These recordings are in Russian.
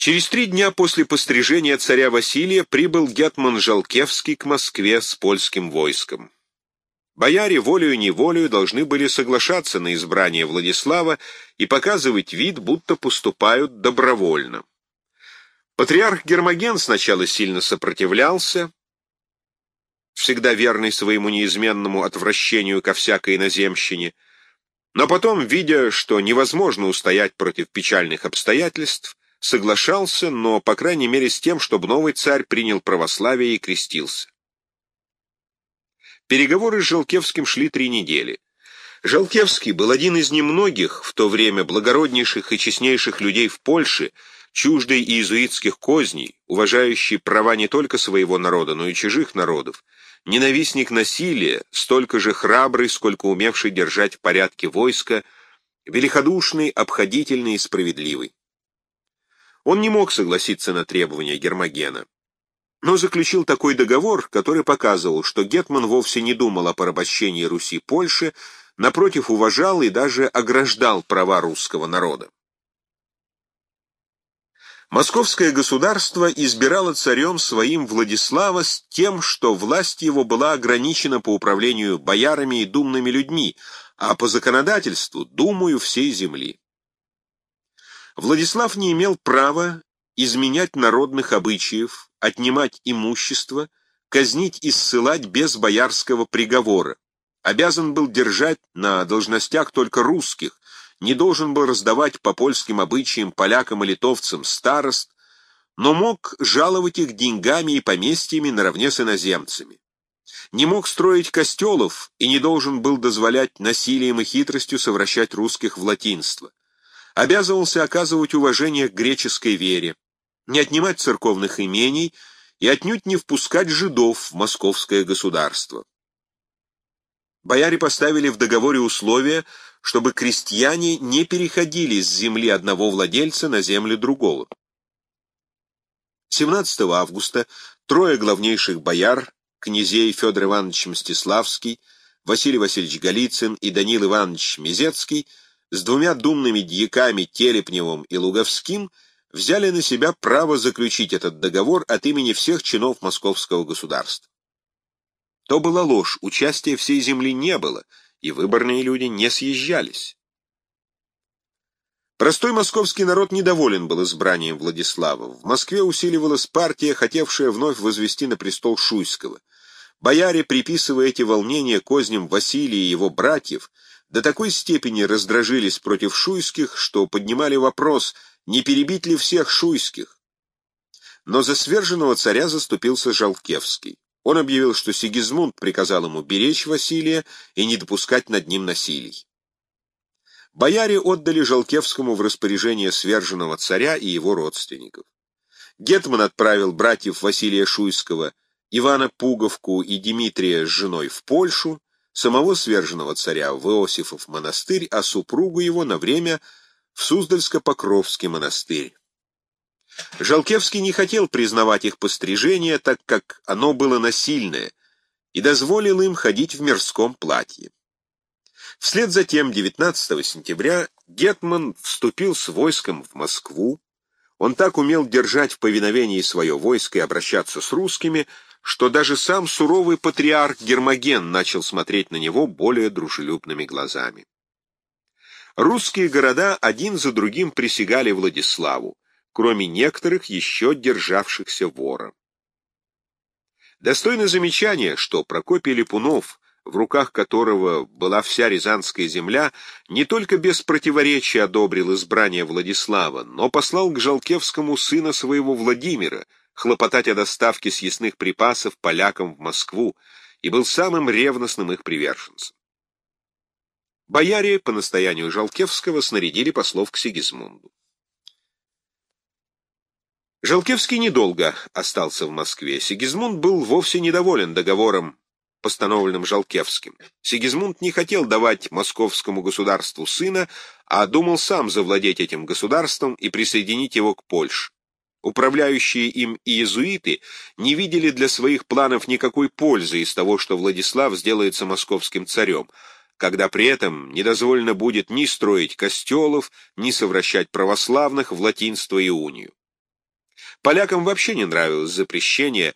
Через три дня после пострижения царя Василия прибыл гетман Жалкевский к Москве с польским войском. Бояре волею-неволею должны были соглашаться на избрание Владислава и показывать вид, будто поступают добровольно. Патриарх Гермоген сначала сильно сопротивлялся, всегда верный своему неизменному отвращению ко всякой иноземщине, но потом, видя, что невозможно устоять против печальных обстоятельств, соглашался, но, по крайней мере, с тем, чтобы новый царь принял православие и крестился. Переговоры с Желкевским шли три недели. Желкевский был один из немногих, в то время благороднейших и честнейших людей в Польше, чуждый иезуитских козней, уважающий права не только своего народа, но и чужих народов, ненавистник насилия, столько же храбрый, сколько умевший держать в порядке войска, великодушный, обходительный и справедливый. Он не мог согласиться на требования Гермогена, но заключил такой договор, который показывал, что Гетман вовсе не думал о порабощении Руси Польши, напротив, уважал и даже ограждал права русского народа. Московское государство избирало царем своим Владислава с тем, что власть его была ограничена по управлению боярами и думными людьми, а по законодательству — думаю всей земли. Владислав не имел права изменять народных обычаев, отнимать имущество, казнить и ссылать без боярского приговора. Обязан был держать на должностях только русских, не должен был раздавать по польским обычаям полякам и литовцам старост, но мог жаловать их деньгами и поместьями наравне с иноземцами. Не мог строить костелов и не должен был дозволять насилием и хитростью совращать русских в латинство обязывался оказывать уважение к греческой вере, не отнимать церковных имений и отнюдь не впускать жидов в московское государство. Бояре поставили в договоре условия, чтобы крестьяне не переходили с земли одного владельца на землю другого. 17 августа трое главнейших бояр, князей Федор Иванович Мстиславский, Василий Васильевич Голицын и Данил Иванович Мизецкий с двумя думными дьяками Телепневым и Луговским взяли на себя право заключить этот договор от имени всех чинов московского государства. То была ложь, участия всей земли не было, и выборные люди не съезжались. Простой московский народ недоволен был избранием Владислава. В Москве усиливалась партия, хотевшая вновь возвести на престол Шуйского. Бояре, приписывая эти волнения козням Василия и его братьев, до такой степени раздражились против шуйских, что поднимали вопрос, не перебить ли всех шуйских. Но за сверженного царя заступился Жалкевский. Он объявил, что Сигизмунд приказал ему беречь Василия и не допускать над ним насилий. Бояре отдали Жалкевскому в распоряжение сверженного царя и его родственников. Гетман отправил братьев Василия Шуйского, Ивана Пуговку и Дмитрия с женой в Польшу, самого сверженного царя в Иосифов монастырь, а супругу его на время в Суздальско-Покровский монастырь. Жалкевский не хотел признавать их пострижение, так как оно было насильное, и дозволил им ходить в мирском платье. Вслед за тем, 19 сентября, Гетман вступил с войском в Москву. Он так умел держать в повиновении свое войско и обращаться с русскими, что даже сам суровый патриарх Гермоген начал смотреть на него более дружелюбными глазами. Русские города один за другим присягали Владиславу, кроме некоторых еще державшихся вора. Достойно замечания, что Прокопий Липунов, в руках которого была вся Рязанская земля, не только без противоречия одобрил избрание Владислава, но послал к Жалкевскому сына своего Владимира, хлопотать о доставке съестных припасов полякам в Москву и был самым ревностным их приверженцем. Бояре по настоянию Жалкевского снарядили послов к Сигизмунду. Жалкевский недолго остался в Москве. Сигизмунд был вовсе недоволен договором, постановленным Жалкевским. Сигизмунд не хотел давать московскому государству сына, а думал сам завладеть этим государством и присоединить его к Польше. Управляющие им иезуиты не видели для своих планов никакой пользы из того, что Владислав сделается московским царем, когда при этом не дозволено будет ни строить костелов, ни совращать православных в латинство и унию. Полякам вообще не нравилось запрещение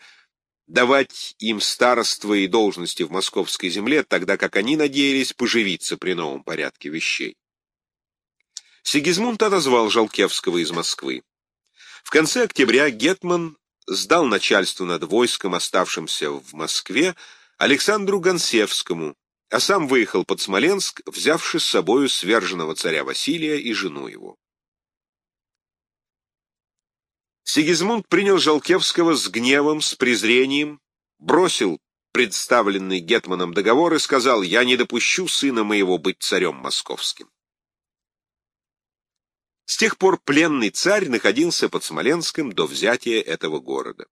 давать им староство и должности в московской земле, тогда как они надеялись поживиться при новом порядке вещей. Сигизмунд отозвал Жалкевского из Москвы. В конце октября Гетман сдал начальство над войском, оставшимся в Москве, Александру Гонсевскому, а сам выехал под Смоленск, взявши с собою сверженного царя Василия и жену его. Сигизмунд принял Жалкевского с гневом, с презрением, бросил представленный Гетманом договор и сказал, «Я не допущу сына моего быть царем московским». С тех пор пленный царь находился под Смоленском до взятия этого города.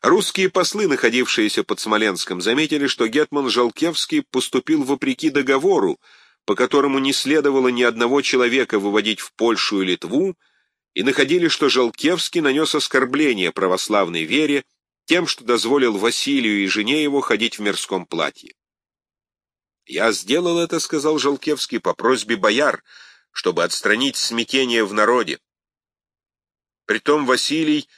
Русские послы, находившиеся под Смоленском, заметили, что Гетман Жалкевский поступил вопреки договору, по которому не следовало ни одного человека выводить в Польшу и Литву, и находили, что Жалкевский нанес оскорбление православной вере тем, что дозволил Василию и жене его ходить в мирском платье. «Я сделал это, — сказал Жалкевский, — по просьбе бояр, — чтобы отстранить смятение в народе. Притом Василий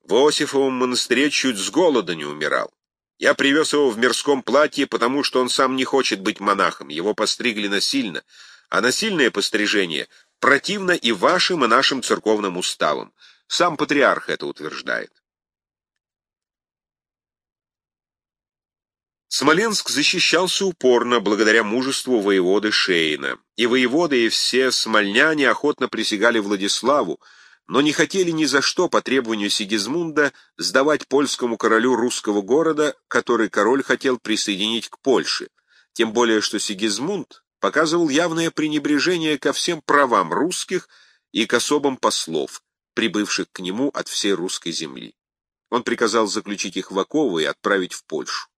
в Иосифовом монастыре чуть с голода не умирал. Я привез его в мирском платье, потому что он сам не хочет быть монахом, его постригли насильно, а насильное пострижение противно и вашим, и нашим церковным уставам. Сам патриарх это утверждает. Смоленск защищался упорно благодаря мужеству воеводы Шейна, и воеводы и все смольняне охотно присягали Владиславу, но не хотели ни за что по требованию Сигизмунда сдавать польскому королю русского города, который король хотел присоединить к Польше, тем более что Сигизмунд показывал явное пренебрежение ко всем правам русских и к особам послов, прибывших к нему от всей русской земли. Он приказал заключить их в оковы и отправить в Польшу.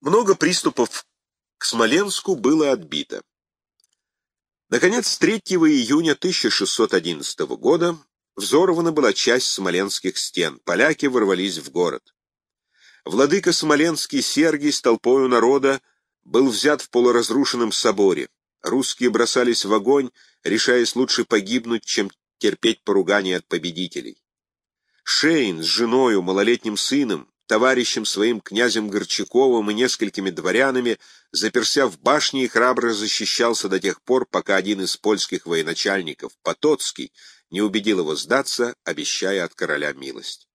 Много приступов к Смоленску было отбито. Наконец, 3 июня 1611 года взорвана была часть смоленских стен, поляки ворвались в город. Владыка Смоленский Сергий с толпою народа был взят в полуразрушенном соборе. Русские бросались в огонь, решаясь лучше погибнуть, чем терпеть поругания от победителей. Шейн с женою, малолетним сыном, товарищем своим князем Горчаковым и несколькими дворянами, заперся в башне и храбро защищался до тех пор, пока один из польских военачальников, Потоцкий, не убедил его сдаться, обещая от короля милость.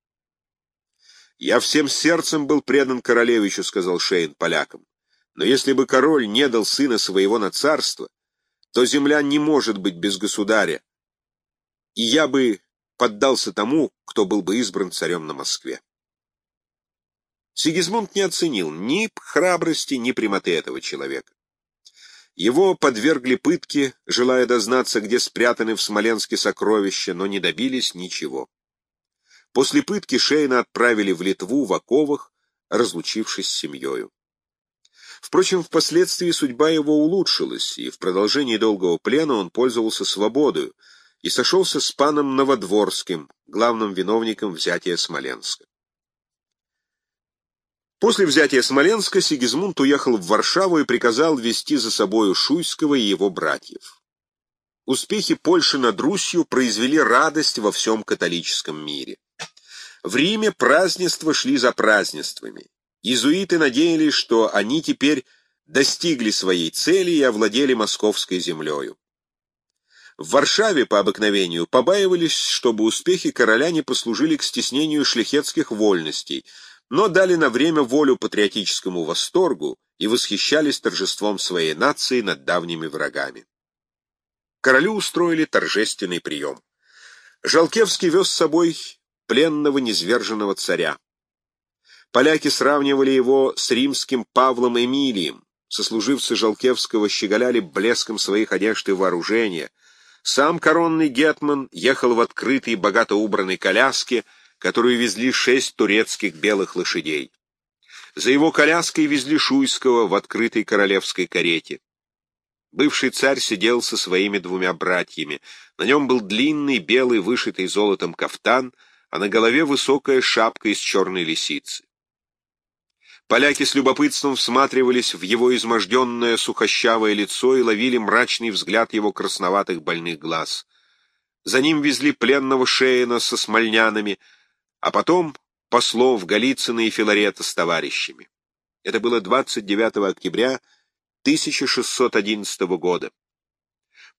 «Я всем сердцем был предан королевичу», — сказал Шейн полякам. «Но если бы король не дал сына своего на царство, то земля не может быть без государя, и я бы поддался тому, кто был бы избран царем на Москве». Сигизмунд не оценил ни храбрости, ни прямоты этого человека. Его подвергли пытке, желая дознаться, где спрятаны в Смоленске сокровища, но не добились ничего. После пытки Шейна отправили в Литву в оковах, разлучившись с семьей. Впрочем, впоследствии судьба его улучшилась, и в продолжении долгого плена он пользовался свободою и сошелся с паном Новодворским, главным виновником взятия Смоленска. После взятия Смоленска Сигизмунд уехал в Варшаву и приказал вести за собою Шуйского и его братьев. Успехи Польши над Русью произвели радость во всем католическом мире. В Риме празднества шли за празднествами. Иезуиты надеялись, что они теперь достигли своей цели и овладели московской землею. В Варшаве по обыкновению побаивались, чтобы успехи короля не послужили к стеснению шляхетских вольностей – но дали на время волю патриотическому восторгу и восхищались торжеством своей нации над давними врагами. Королю устроили торжественный прием. Жалкевский вез с собой пленного низверженного царя. Поляки сравнивали его с римским Павлом Эмилием, сослуживцы Жалкевского щеголяли блеском своих одежд и вооружения. Сам коронный гетман ехал в открытой, богато убранной коляске, которую везли шесть турецких белых лошадей. За его коляской везли Шуйского в открытой королевской карете. Бывший царь сидел со своими двумя братьями. На нем был длинный, белый, вышитый золотом кафтан, а на голове высокая шапка из черной лисицы. Поляки с любопытством всматривались в его изможденное сухощавое лицо и ловили мрачный взгляд его красноватых больных глаз. За ним везли пленного Шеина со смольнянами, а потом послов Голицына и Филарета с товарищами. Это было 29 октября 1611 года.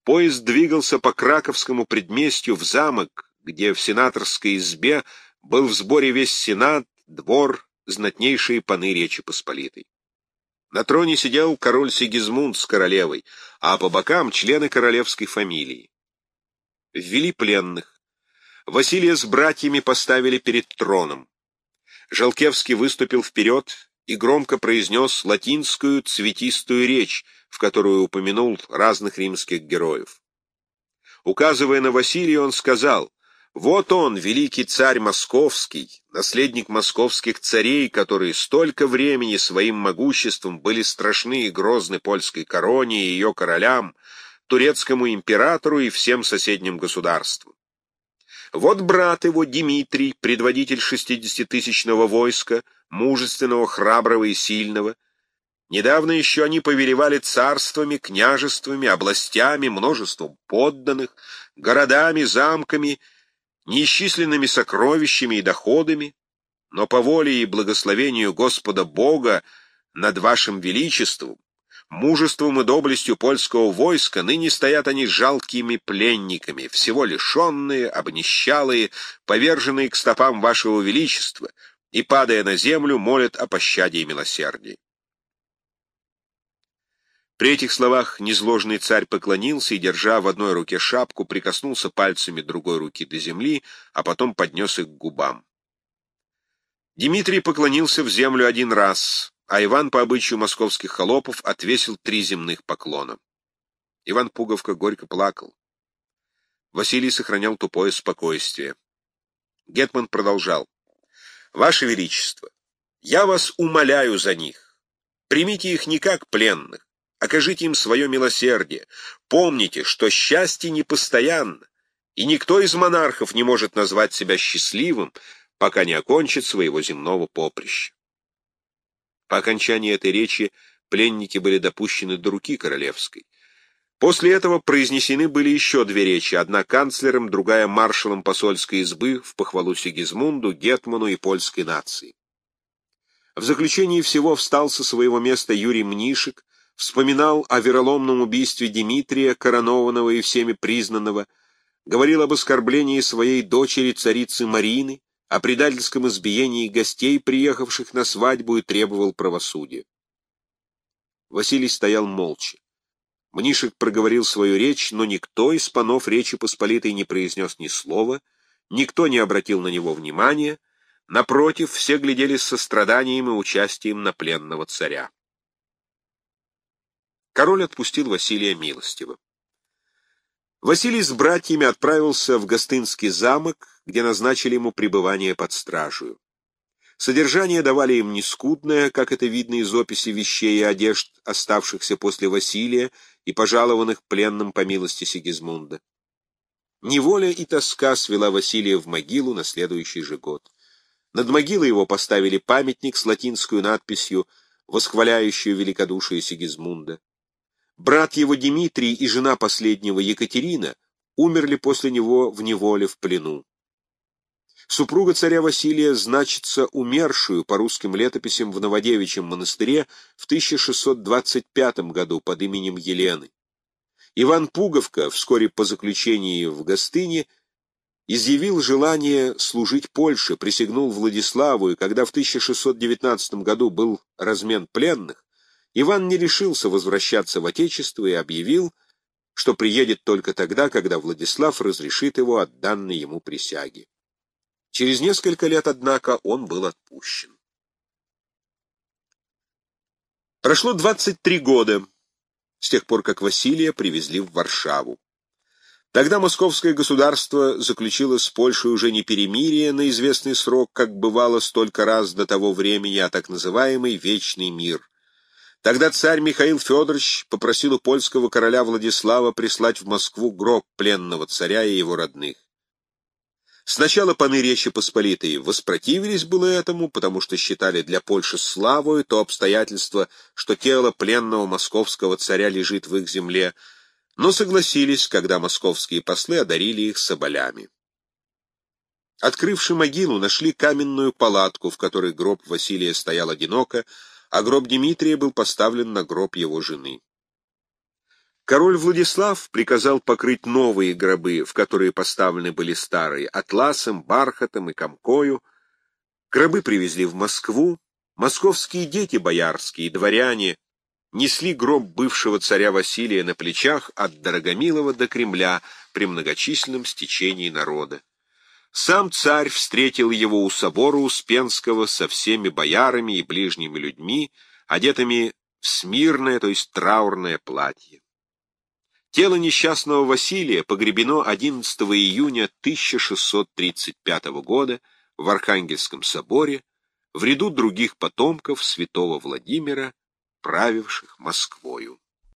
Поезд двигался по Краковскому предместью в замок, где в сенаторской избе был в сборе весь сенат, двор, знатнейшие паны Речи Посполитой. На троне сидел король Сигизмунд с королевой, а по бокам члены королевской фамилии. Ввели пленных. Василия с братьями поставили перед троном. Жалкевский выступил вперед и громко произнес латинскую цветистую речь, в которую упомянул разных римских героев. Указывая на Василия, он сказал, «Вот он, великий царь московский, наследник московских царей, которые столько времени своим могуществом были страшны и грозны польской короне и ее королям, турецкому императору и всем соседним государствам. Вот брат его, Дмитрий, предводитель шестидесятитысячного войска, мужественного, храброго и сильного. Недавно еще они повелевали царствами, княжествами, областями, множеством подданных, городами, замками, неисчисленными сокровищами и доходами, но по воле и благословению Господа Бога над вашим величеством Мужеством и доблестью польского войска ныне стоят они жалкими пленниками, всего лишенные, обнищалые, поверженные к стопам вашего величества, и, падая на землю, молят о пощаде и милосердии. При этих словах незложный царь поклонился и, держа в одной руке шапку, прикоснулся пальцами другой руки до земли, а потом поднес их к губам. Дмитрий поклонился в землю один раз, а Иван по обычаю московских холопов отвесил три земных поклона. Иван Пуговка горько плакал. Василий сохранял тупое спокойствие. Гетман продолжал. «Ваше Величество, я вас умоляю за них. Примите их не как пленных, окажите им свое милосердие. Помните, что счастье непостоянно, и никто из монархов не может назвать себя счастливым, пока не окончит своего земного поприща. По окончании этой речи пленники были допущены до руки королевской. После этого произнесены были еще две речи, одна канцлером, другая маршалом посольской избы в похвалу Сигизмунду, Гетману и польской нации. В заключении всего встал со своего места Юрий Мнишек, вспоминал о вероломном убийстве Дмитрия, коронованного и всеми признанного, говорил об оскорблении своей дочери, царицы Марины, о предательском избиении гостей, приехавших на свадьбу, и требовал правосудия. Василий стоял молча. Мнишек проговорил свою речь, но никто из панов Речи Посполитой не произнес ни слова, никто не обратил на него внимания, напротив, все глядели с состраданием и участием на пленного царя. Король отпустил Василия милостиво. Василий с братьями отправился в Гостынский замок, где назначили ему пребывание под стражей. Содержание давали им нескудное, как это видно из описи вещей и одежд, оставшихся после Василия и пожалованных пленным по милости Сигизмунда. Неволя и тоска свела Василия в могилу на следующий же год. Над могилой его поставили памятник с латинской надписью, восхваляющую великодушие Сигизмунда. Брат его Дмитрий и жена последнего Екатерина умерли после него в неволе в плену. Супруга царя Василия значится умершую по русским летописям в Новодевичьем монастыре в 1625 году под именем Елены. Иван Пуговка вскоре по заключении в Гостыне изъявил желание служить Польше, присягнул Владиславу, и когда в 1619 году был размен пленных, Иван не решился возвращаться в Отечество и объявил, что приедет только тогда, когда Владислав разрешит его от данной ему присяги. Через несколько лет, однако, он был отпущен. Прошло 23 года с тех пор, как Василия привезли в Варшаву. Тогда московское государство заключило с Польшей уже не перемирие на известный срок, как бывало столько раз до того времени, а так называемый «вечный мир». Тогда царь Михаил Федорович попросил у польского короля Владислава прислать в Москву гроб пленного царя и его родных. Сначала паны Речи Посполитой воспротивились было этому, потому что считали для Польши славою то обстоятельство, что тело пленного московского царя лежит в их земле, но согласились, когда московские послы одарили их соболями. Открывши могилу, нашли каменную палатку, в которой гроб Василия стоял одиноко, а гроб Дмитрия был поставлен на гроб его жены. Король Владислав приказал покрыть новые гробы, в которые поставлены были старые, атласом, бархатом и комкою. Гробы привезли в Москву. Московские дети боярские, дворяне, несли гроб бывшего царя Василия на плечах от Дорогомилова до Кремля при многочисленном стечении народа. Сам царь встретил его у собора Успенского со всеми боярами и ближними людьми, одетыми в смирное, то есть траурное платье. Тело несчастного Василия погребено 11 июня 1635 года в Архангельском соборе в ряду других потомков святого Владимира, правивших Москвою.